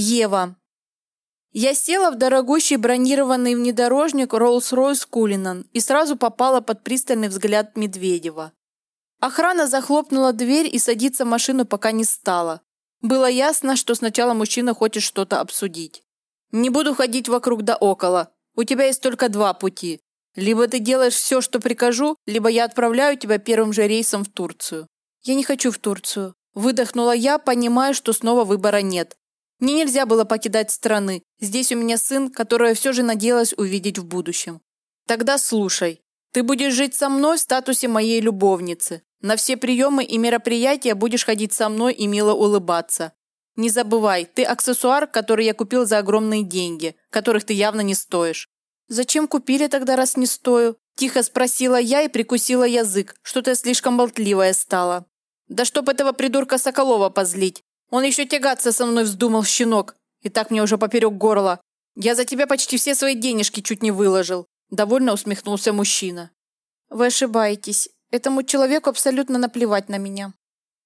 Ева. Я села в дорогущий бронированный внедорожник Rolls-Royce Cullinan и сразу попала под пристальный взгляд Медведева. Охрана захлопнула дверь и садиться в машину пока не стала. Было ясно, что сначала мужчина хочет что-то обсудить. «Не буду ходить вокруг да около. У тебя есть только два пути. Либо ты делаешь все, что прикажу, либо я отправляю тебя первым же рейсом в Турцию». «Я не хочу в Турцию», – выдохнула я, понимая, что снова выбора нет. Мне нельзя было покидать страны. Здесь у меня сын, которого я все же надеялась увидеть в будущем. Тогда слушай. Ты будешь жить со мной в статусе моей любовницы. На все приемы и мероприятия будешь ходить со мной и мило улыбаться. Не забывай, ты аксессуар, который я купил за огромные деньги, которых ты явно не стоишь. Зачем купили тогда, раз не стою? Тихо спросила я и прикусила язык. Что-то слишком болтливая стала. Да чтоб этого придурка Соколова позлить. Он еще тягаться со мной вздумал, щенок. И так мне уже поперек горла. Я за тебя почти все свои денежки чуть не выложил. Довольно усмехнулся мужчина. Вы ошибаетесь. Этому человеку абсолютно наплевать на меня.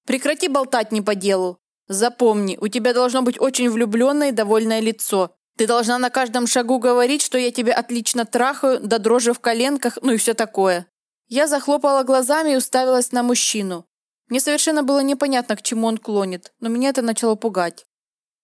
Прекрати болтать не по делу. Запомни, у тебя должно быть очень влюбленное и довольное лицо. Ты должна на каждом шагу говорить, что я тебя отлично трахаю, до дрожи в коленках, ну и все такое. Я захлопала глазами и уставилась на мужчину. Мне совершенно было непонятно, к чему он клонит, но меня это начало пугать.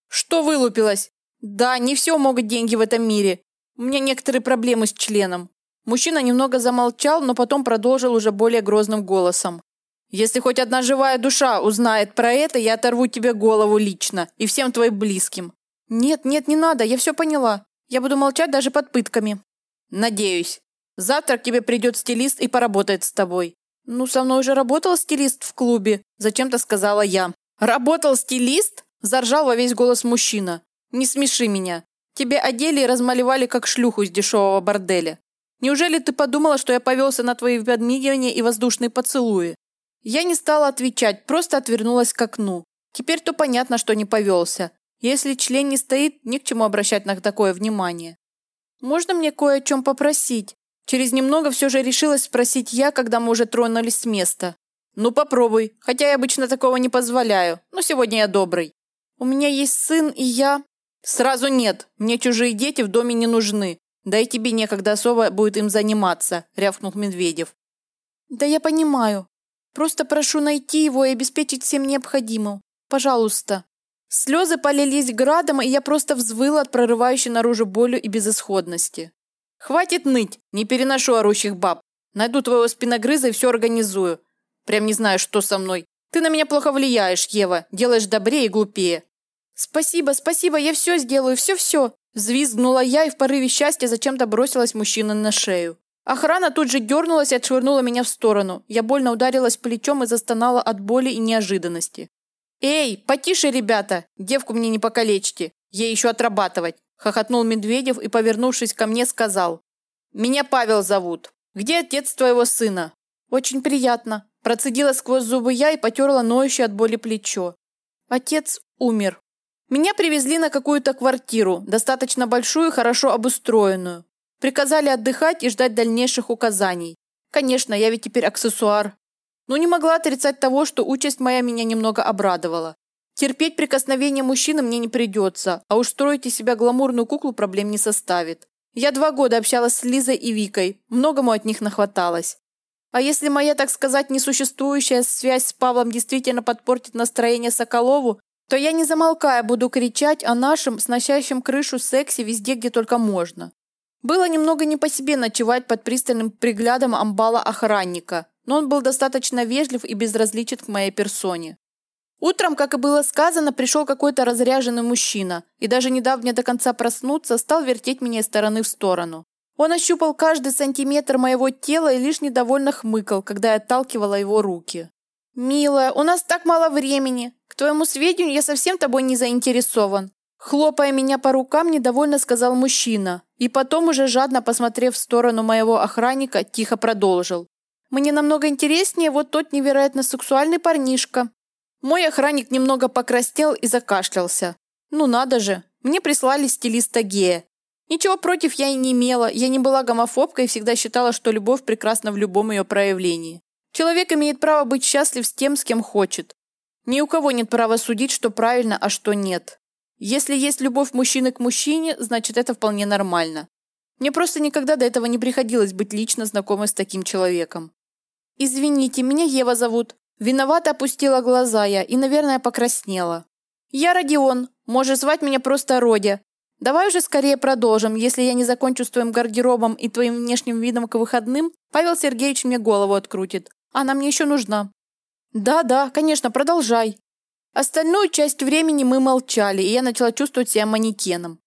Что вылупилось? Да, не все могут деньги в этом мире. У меня некоторые проблемы с членом. Мужчина немного замолчал, но потом продолжил уже более грозным голосом. Если хоть одна живая душа узнает про это, я оторву тебе голову лично и всем твоим близким. Нет, нет, не надо, я все поняла. Я буду молчать даже под пытками. Надеюсь. Завтра к тебе придет стилист и поработает с тобой. «Ну, со мной уже работал стилист в клубе», – зачем-то сказала я. «Работал стилист?» – заржал во весь голос мужчина. «Не смеши меня. Тебе одели и размалевали, как шлюху из дешевого борделя. Неужели ты подумала, что я повелся на твои подмигивания и воздушные поцелуи?» Я не стала отвечать, просто отвернулась к окну. Теперь то понятно, что не повелся. Если член не стоит, не к чему обращать на такое внимание. «Можно мне кое о чем попросить?» Через немного все же решилась спросить я, когда мы уже тронулись с места. «Ну попробуй, хотя я обычно такого не позволяю, но сегодня я добрый. У меня есть сын, и я...» «Сразу нет, мне чужие дети в доме не нужны. Да и тебе некогда особо будет им заниматься», – рявкнул Медведев. «Да я понимаю. Просто прошу найти его и обеспечить всем необходимым. Пожалуйста». Слезы полились градом, и я просто взвыла от прорывающей наружу болью и безысходности. Хватит ныть, не переношу орущих баб. Найду твоего спиногрыза и все организую. Прям не знаю, что со мной. Ты на меня плохо влияешь, Ева. Делаешь добрее и глупее. Спасибо, спасибо, я все сделаю, все-все. Взвизгнула я и в порыве счастья зачем-то бросилась мужчина на шею. Охрана тут же дернулась и отшвырнула меня в сторону. Я больно ударилась плечом и застонала от боли и неожиданности. «Эй, потише, ребята! Девку мне не покалечьте! Ей еще отрабатывать!» Хохотнул Медведев и, повернувшись ко мне, сказал. «Меня Павел зовут. Где отец твоего сына?» «Очень приятно». Процедила сквозь зубы я и потерла ноющее от боли плечо. Отец умер. Меня привезли на какую-то квартиру, достаточно большую и хорошо обустроенную. Приказали отдыхать и ждать дальнейших указаний. Конечно, я ведь теперь аксессуар. Но не могла отрицать того, что участь моя меня немного обрадовала. Терпеть прикосновение мужчины мне не придется, а уж строить из себя гламурную куклу проблем не составит. Я два года общалась с Лизой и Викой, многому от них нахваталась. А если моя, так сказать, несуществующая связь с Павлом действительно подпортит настроение Соколову, то я не замолкая буду кричать о нашем, сносящем крышу сексе везде, где только можно. Было немного не по себе ночевать под пристальным приглядом амбала охранника, но он был достаточно вежлив и безразличен к моей персоне. Утром, как и было сказано, пришел какой-то разряженный мужчина и даже не дав мне до конца проснуться, стал вертеть меня из стороны в сторону. Он ощупал каждый сантиметр моего тела и лишь недовольно хмыкал, когда я отталкивала его руки. «Милая, у нас так мало времени. К твоему сведению, я совсем тобой не заинтересован». Хлопая меня по рукам, недовольно сказал мужчина. И потом, уже жадно посмотрев в сторону моего охранника, тихо продолжил. «Мне намного интереснее вот тот невероятно сексуальный парнишка, мой охранник немного покраснел и закашлялся. Ну надо же, мне прислали стилиста гея. Ничего против я и не имела, я не была гомофобкой и всегда считала, что любовь прекрасна в любом ее проявлении. Человек имеет право быть счастлив с тем, с кем хочет. Ни у кого нет права судить, что правильно, а что нет. Если есть любовь мужчины к мужчине, значит это вполне нормально. Мне просто никогда до этого не приходилось быть лично знакомой с таким человеком. «Извините, меня Ева зовут». Виновато опустила глаза я и, наверное, покраснела. «Я Родион. Можешь звать меня просто Родя. Давай уже скорее продолжим. Если я не закончу с твоим гардеробом и твоим внешним видом к выходным, Павел Сергеевич мне голову открутит. Она мне еще нужна». «Да-да, конечно, продолжай». Остальную часть времени мы молчали, и я начала чувствовать себя манекеном.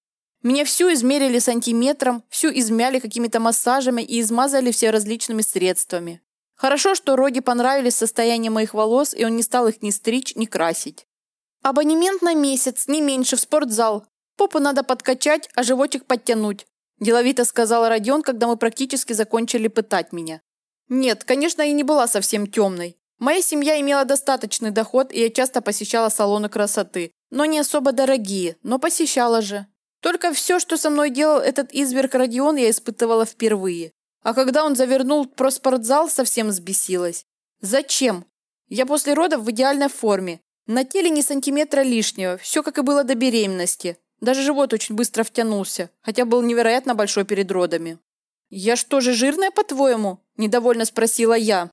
Меня всю измерили сантиметром, всю измяли какими-то массажами и измазали все различными средствами. Хорошо, что Роди понравились состояние моих волос, и он не стал их ни стричь, ни красить. Абонемент на месяц, не меньше, в спортзал. Попу надо подкачать, а животик подтянуть. Деловито сказал Родион, когда мы практически закончили пытать меня. Нет, конечно, я не была совсем темной. Моя семья имела достаточный доход, и я часто посещала салоны красоты. Но не особо дорогие, но посещала же. Только все, что со мной делал этот изверг Родион, я испытывала впервые. А когда он завернул про спортзал, совсем взбесилась. Зачем? Я после родов в идеальной форме. На теле ни сантиметра лишнего, все как и было до беременности. Даже живот очень быстро втянулся, хотя был невероятно большой перед родами. «Я что же жирная, по-твоему?» – недовольно спросила я.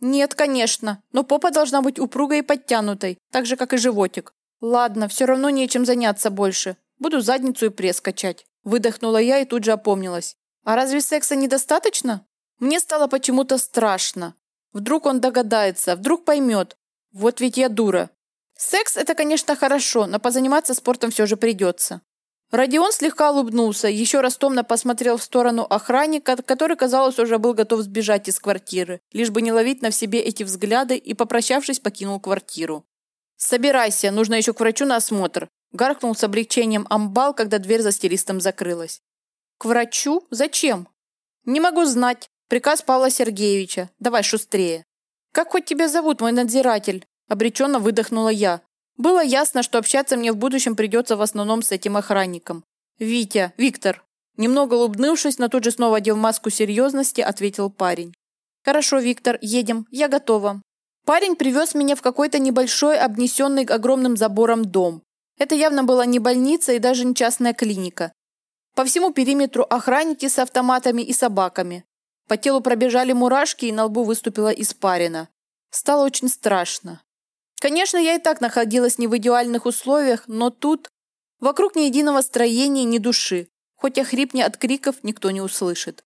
«Нет, конечно, но попа должна быть упругой и подтянутой, так же, как и животик. Ладно, все равно нечем заняться больше. Буду задницу и пресс качать». Выдохнула я и тут же опомнилась. «А разве секса недостаточно?» Мне стало почему-то страшно. Вдруг он догадается, вдруг поймет. Вот ведь я дура. Секс – это, конечно, хорошо, но позаниматься спортом все же придется. Родион слегка улыбнулся, еще раз томно посмотрел в сторону охранника, который, казалось, уже был готов сбежать из квартиры, лишь бы не ловить на себе эти взгляды и, попрощавшись, покинул квартиру. «Собирайся, нужно еще к врачу на осмотр», – гаркнул с облегчением амбал, когда дверь за стилистом закрылась. «К врачу? Зачем?» «Не могу знать. Приказ Павла Сергеевича. Давай шустрее». «Как хоть тебя зовут, мой надзиратель?» – обреченно выдохнула я. Было ясно, что общаться мне в будущем придется в основном с этим охранником. «Витя, Виктор!» Немного улыбнувшись, но тут же снова одел маску серьезности, ответил парень. «Хорошо, Виктор, едем. Я готова». Парень привез меня в какой-то небольшой, обнесенный огромным забором дом. Это явно была не больница и даже не частная клиника. По всему периметру охранники с автоматами и собаками. По телу пробежали мурашки и на лбу выступила испарина. Стало очень страшно. Конечно, я и так находилась не в идеальных условиях, но тут вокруг ни единого строения, ни души. Хоть охрипни от криков, никто не услышит.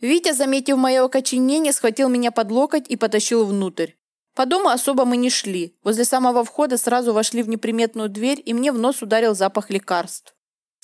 Витя, заметив мое окоченение, схватил меня под локоть и потащил внутрь. По дому особо мы не шли. Возле самого входа сразу вошли в неприметную дверь, и мне в нос ударил запах лекарств.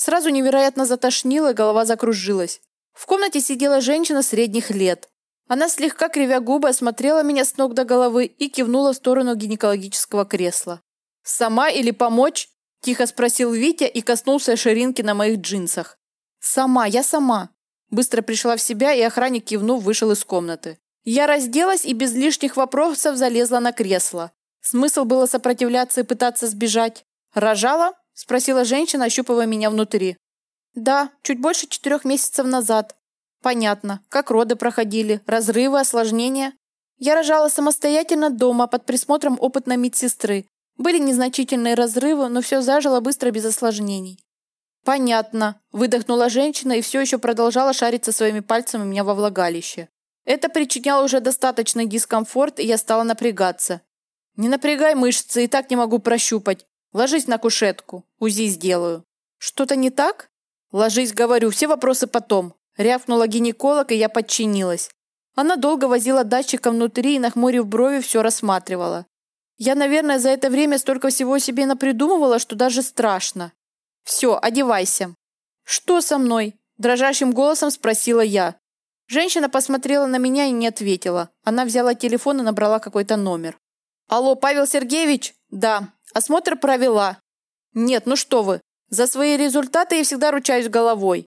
Сразу невероятно затошнило, голова закружилась. В комнате сидела женщина средних лет. Она слегка кривя губы осмотрела меня с ног до головы и кивнула в сторону гинекологического кресла. «Сама или помочь?» – тихо спросил Витя и коснулся ширинки на моих джинсах. «Сама, я сама». Быстро пришла в себя, и охранник кивнув вышел из комнаты. Я разделась и без лишних вопросов залезла на кресло. Смысл было сопротивляться и пытаться сбежать. «Рожала?» – спросила женщина, ощупывая меня внутри. «Да, чуть больше четырех месяцев назад. Понятно. Как роды проходили? Разрывы, осложнения? Я рожала самостоятельно дома под присмотром опытной медсестры. Были незначительные разрывы, но все зажило быстро без осложнений. «Понятно», – выдохнула женщина и все еще продолжала шариться своими пальцами меня во влагалище. Это причиняло уже достаточный дискомфорт, и я стала напрягаться. «Не напрягай мышцы, и так не могу прощупать. Ложись на кушетку, УЗИ сделаю». «Что-то не так?» «Ложись, говорю, все вопросы потом». Рявкнула гинеколог, и я подчинилась. Она долго возила датчиком внутри и, нахмурив брови, все рассматривала. Я, наверное, за это время столько всего себе напридумывала, что даже страшно. «Все, одевайся». «Что со мной?» – дрожащим голосом спросила я. Женщина посмотрела на меня и не ответила. Она взяла телефон и набрала какой-то номер. «Алло, Павел Сергеевич?» «Да». «Осмотр провела». «Нет, ну что вы. За свои результаты я всегда ручаюсь головой.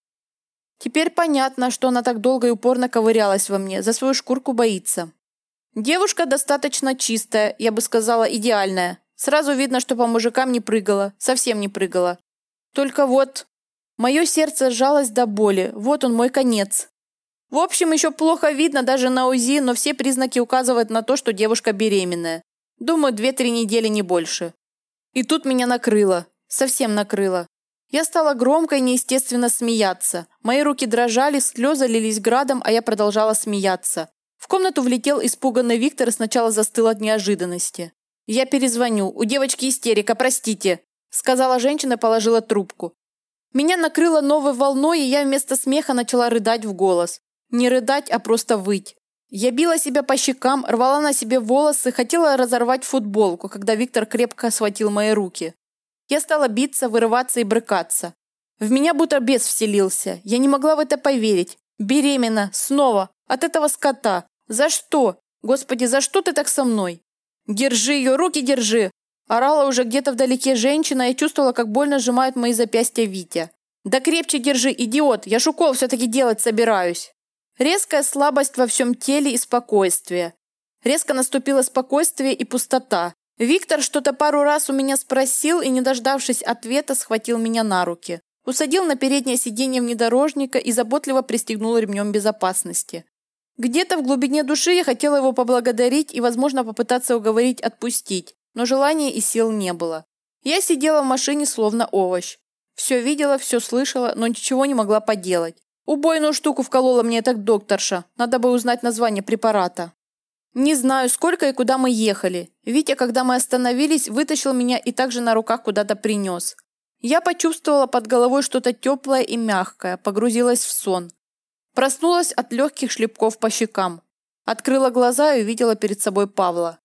Теперь понятно, что она так долго и упорно ковырялась во мне, за свою шкурку боится. Девушка достаточно чистая, я бы сказала, идеальная. Сразу видно, что по мужикам не прыгала, совсем не прыгала. Только вот... Мое сердце сжалось до боли, вот он мой конец. В общем, еще плохо видно даже на УЗИ, но все признаки указывают на то, что девушка беременная. Думаю, две-три недели, не больше. И тут меня накрыло. Совсем накрыло. Я стала громко и неестественно смеяться. Мои руки дрожали, слезы лились градом, а я продолжала смеяться. В комнату влетел испуганный Виктор и сначала застыл от неожиданности. «Я перезвоню. У девочки истерика, простите», – сказала женщина и положила трубку. Меня накрыло новой волной, и я вместо смеха начала рыдать в голос. Не рыдать, а просто выть. Я била себя по щекам, рвала на себе волосы, хотела разорвать футболку, когда Виктор крепко схватил мои руки. Я стала биться, вырываться и брыкаться. В меня будто бес вселился. Я не могла в это поверить. Беременна. Снова. От этого скота. За что? Господи, за что ты так со мной? Держи ее, руки держи. Орала уже где-то вдалеке женщина и чувствовала, как больно сжимают мои запястья Витя. Да крепче держи, идиот. Я ж укол все-таки делать собираюсь. Резкая слабость во всем теле и спокойствие. Резко наступило спокойствие и пустота. Виктор что-то пару раз у меня спросил и, не дождавшись ответа, схватил меня на руки. Усадил на переднее сиденье внедорожника и заботливо пристегнул ремнем безопасности. Где-то в глубине души я хотела его поблагодарить и, возможно, попытаться уговорить отпустить, но желания и сил не было. Я сидела в машине словно овощ. Все видела, все слышала, но ничего не могла поделать. Убойную штуку вколола мне эта докторша. Надо бы узнать название препарата. Не знаю, сколько и куда мы ехали. Витя, когда мы остановились, вытащил меня и также на руках куда-то принес. Я почувствовала под головой что-то теплое и мягкое, погрузилась в сон. Проснулась от легких шлепков по щекам. Открыла глаза и увидела перед собой Павла.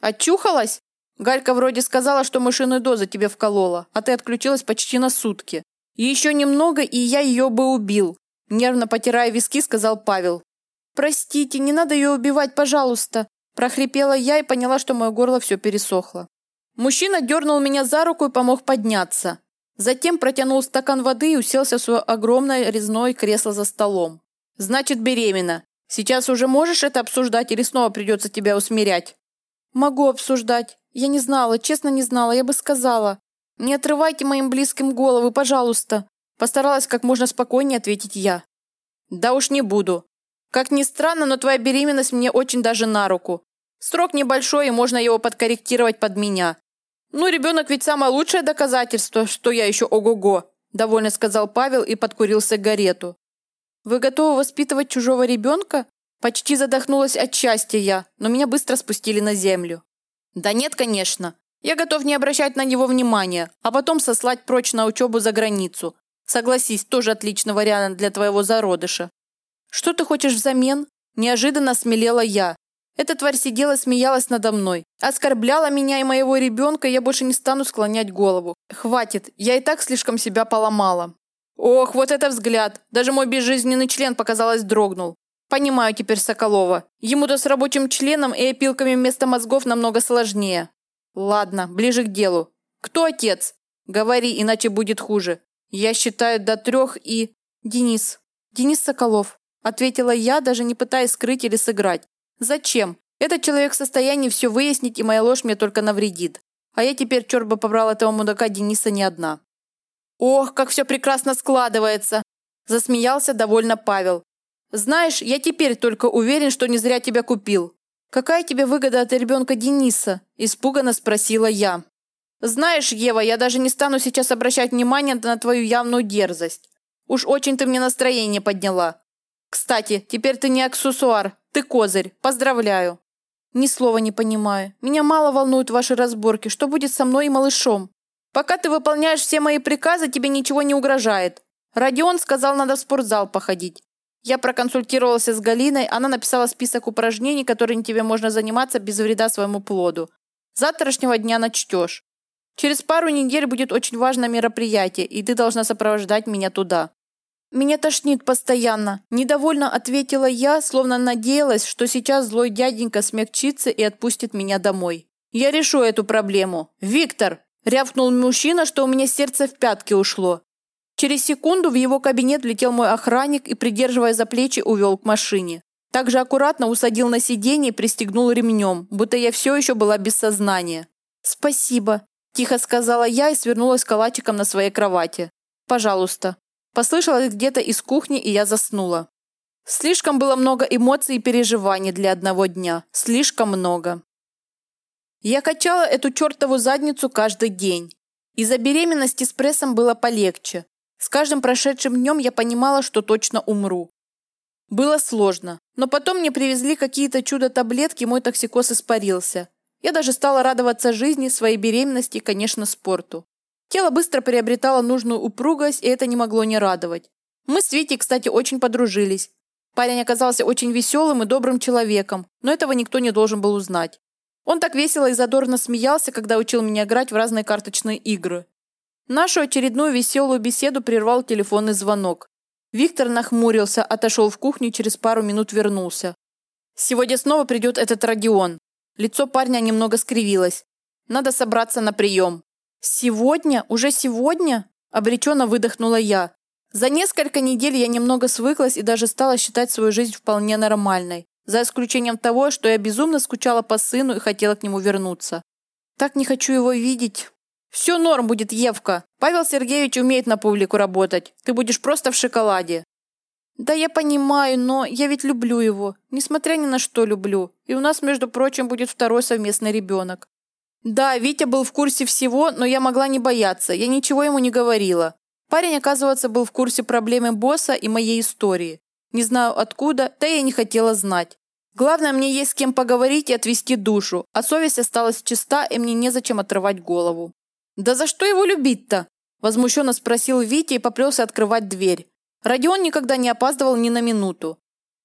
«Очухалась?» Галька вроде сказала, что мышиную дозу тебе вколола, а ты отключилась почти на сутки. Еще немного, и я ее бы убил. Нервно потирая виски, сказал Павел. «Простите, не надо ее убивать, пожалуйста!» Прохрипела я и поняла, что мое горло все пересохло. Мужчина дернул меня за руку и помог подняться. Затем протянул стакан воды и уселся в свое огромное резное кресло за столом. «Значит, беременна. Сейчас уже можешь это обсуждать или снова придется тебя усмирять?» «Могу обсуждать. Я не знала, честно не знала, я бы сказала. Не отрывайте моим близким головы, пожалуйста!» Постаралась как можно спокойнее ответить я. «Да уж не буду. Как ни странно, но твоя беременность мне очень даже на руку. Срок небольшой, и можно его подкорректировать под меня. Ну, ребенок ведь самое лучшее доказательство, что я еще ого-го, довольно сказал Павел и подкурил сигарету. Вы готовы воспитывать чужого ребенка? Почти задохнулась от счастья я, но меня быстро спустили на землю. Да нет, конечно. Я готов не обращать на него внимания, а потом сослать прочь на учебу за границу. Согласись, тоже отличный вариант для твоего зародыша. «Что ты хочешь взамен?» Неожиданно смелела я. Эта тварь сидела, смеялась надо мной. Оскорбляла меня и моего ребенка, я больше не стану склонять голову. Хватит, я и так слишком себя поломала. Ох, вот это взгляд. Даже мой безжизненный член, показалось, дрогнул. Понимаю теперь Соколова. Ему-то с рабочим членом и опилками вместо мозгов намного сложнее. Ладно, ближе к делу. Кто отец? Говори, иначе будет хуже. Я считаю до трех и... Денис. Денис Соколов ответила я, даже не пытаясь скрыть или сыграть. Зачем? Этот человек в состоянии все выяснить, и моя ложь мне только навредит. А я теперь, черт бы побрал этого мудака Дениса не одна. Ох, как все прекрасно складывается! Засмеялся довольно Павел. Знаешь, я теперь только уверен, что не зря тебя купил. Какая тебе выгода от ребенка Дениса? Испуганно спросила я. Знаешь, Ева, я даже не стану сейчас обращать внимание на твою явную дерзость. Уж очень ты мне настроение подняла. Кстати, теперь ты не аксессуар, ты козырь. Поздравляю. Ни слова не понимаю. Меня мало волнуют ваши разборки. Что будет со мной и малышом? Пока ты выполняешь все мои приказы, тебе ничего не угрожает. Родион сказал, надо в спортзал походить. Я проконсультировался с Галиной, она написала список упражнений, которыми тебе можно заниматься без вреда своему плоду. завтрашнего дня начтешь. Через пару недель будет очень важное мероприятие, и ты должна сопровождать меня туда. «Меня тошнит постоянно», – недовольно ответила я, словно надеялась, что сейчас злой дяденька смягчится и отпустит меня домой. «Я решу эту проблему. Виктор!» – рявкнул мужчина, что у меня сердце в пятки ушло. Через секунду в его кабинет влетел мой охранник и, придерживая за плечи, увел к машине. Также аккуратно усадил на сиденье и пристегнул ремнем, будто я все еще была без сознания. «Спасибо», – тихо сказала я и свернулась калачиком на своей кровати. «Пожалуйста, Послышалось где-то из кухни, и я заснула. Слишком было много эмоций и переживаний для одного дня. Слишком много. Я качала эту чертову задницу каждый день. Из-за беременности с прессом было полегче. С каждым прошедшим днем я понимала, что точно умру. Было сложно, но потом мне привезли какие-то чудо-таблетки, мой токсикоз испарился. Я даже стала радоваться жизни, своей беременности и, конечно, спорту. Тело быстро приобретало нужную упругость, и это не могло не радовать. Мы с Витей, кстати, очень подружились. Парень оказался очень веселым и добрым человеком, но этого никто не должен был узнать. Он так весело и задорно смеялся, когда учил меня играть в разные карточные игры. Нашу очередную веселую беседу прервал телефонный звонок. Виктор нахмурился, отошел в кухню и через пару минут вернулся. «Сегодня снова придет этот Родион». Лицо парня немного скривилось. «Надо собраться на прием». «Сегодня? Уже сегодня?» Обреченно выдохнула я. За несколько недель я немного свыклась и даже стала считать свою жизнь вполне нормальной. За исключением того, что я безумно скучала по сыну и хотела к нему вернуться. Так не хочу его видеть. Все норм будет, Евка. Павел Сергеевич умеет на публику работать. Ты будешь просто в шоколаде. Да я понимаю, но я ведь люблю его. Несмотря ни на что люблю. И у нас, между прочим, будет второй совместный ребенок. Да, Витя был в курсе всего, но я могла не бояться. Я ничего ему не говорила. Парень, оказывается, был в курсе проблемы босса и моей истории. Не знаю откуда, да я не хотела знать. Главное, мне есть с кем поговорить и отвести душу, а совесть осталась чиста, и мне незачем отрывать голову. «Да за что его любить-то?» Возмущенно спросил Витя и поплелся открывать дверь. Родион никогда не опаздывал ни на минуту.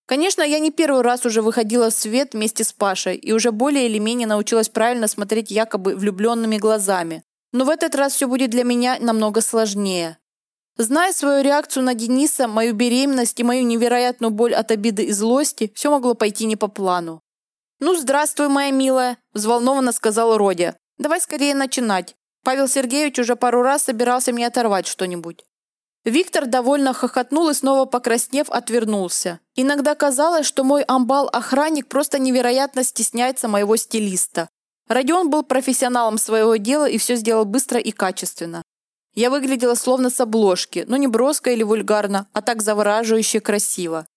Конечно, я не первый раз уже выходила в свет вместе с Пашей и уже более или менее научилась правильно смотреть якобы влюбленными глазами. Но в этот раз все будет для меня намного сложнее. Зная свою реакцию на Дениса, мою беременность и мою невероятную боль от обиды и злости, все могло пойти не по плану. «Ну, здравствуй, моя милая», – взволнованно сказал Родя. «Давай скорее начинать. Павел Сергеевич уже пару раз собирался мне оторвать что-нибудь». Виктор довольно хохотнул и снова покраснев, отвернулся. Иногда казалось, что мой амбал-охранник просто невероятно стесняется моего стилиста. Родион был профессионалом своего дела и все сделал быстро и качественно. Я выглядела словно с обложки, но не броско или вульгарно, а так завораживающе красиво.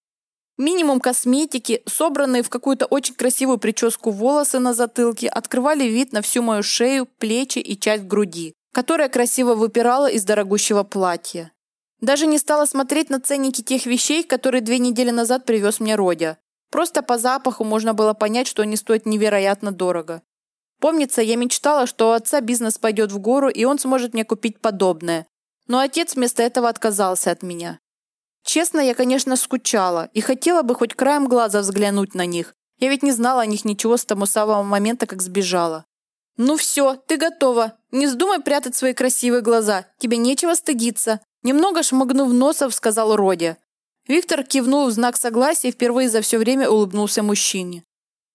Минимум косметики, собранные в какую-то очень красивую прическу волосы на затылке, открывали вид на всю мою шею, плечи и часть груди, которая красиво выпирала из дорогущего платья. Даже не стала смотреть на ценники тех вещей, которые две недели назад привез мне Родя. Просто по запаху можно было понять, что они стоят невероятно дорого. Помнится, я мечтала, что у отца бизнес пойдет в гору, и он сможет мне купить подобное. Но отец вместо этого отказался от меня. Честно, я, конечно, скучала и хотела бы хоть краем глаза взглянуть на них. Я ведь не знала о них ничего с того самого момента, как сбежала. «Ну все, ты готова. Не вздумай прятать свои красивые глаза. Тебе нечего стыдиться». Немного шмыгнув носов, сказал Роди. Виктор кивнул в знак согласия и впервые за все время улыбнулся мужчине.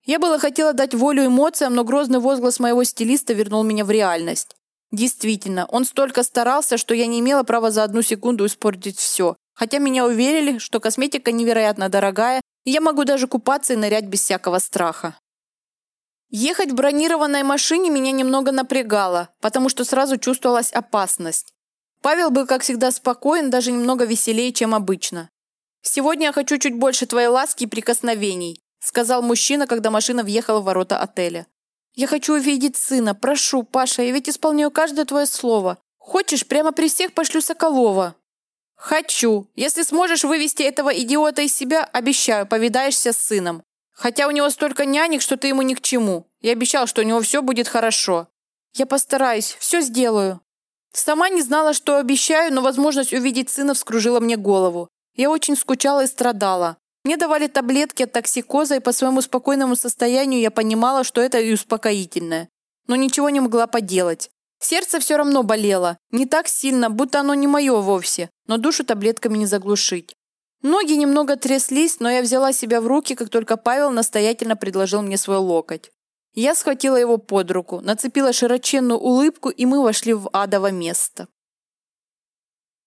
Я было хотела дать волю эмоциям, но грозный возглас моего стилиста вернул меня в реальность. Действительно, он столько старался, что я не имела права за одну секунду испортить все. Хотя меня уверили, что косметика невероятно дорогая, и я могу даже купаться и нырять без всякого страха. Ехать в бронированной машине меня немного напрягало, потому что сразу чувствовалась опасность. Павел был, как всегда, спокоен, даже немного веселее, чем обычно. «Сегодня я хочу чуть больше твоей ласки и прикосновений сказал мужчина, когда машина въехала в ворота отеля. «Я хочу увидеть сына. Прошу, Паша, я ведь исполняю каждое твое слово. Хочешь, прямо при всех пошлю Соколова?» «Хочу. Если сможешь вывести этого идиота из себя, обещаю, повидаешься с сыном. Хотя у него столько нянек, что ты ему ни к чему. Я обещал, что у него все будет хорошо. Я постараюсь, все сделаю». Сама не знала, что обещаю, но возможность увидеть сына вскружила мне голову. Я очень скучала и страдала. Мне давали таблетки от токсикоза, и по своему спокойному состоянию я понимала, что это и успокоительное. Но ничего не могла поделать. Сердце все равно болело. Не так сильно, будто оно не мое вовсе, но душу таблетками не заглушить. Ноги немного тряслись, но я взяла себя в руки, как только Павел настоятельно предложил мне свой локоть. Я схватила его под руку, нацепила широченную улыбку, и мы вошли в адово место.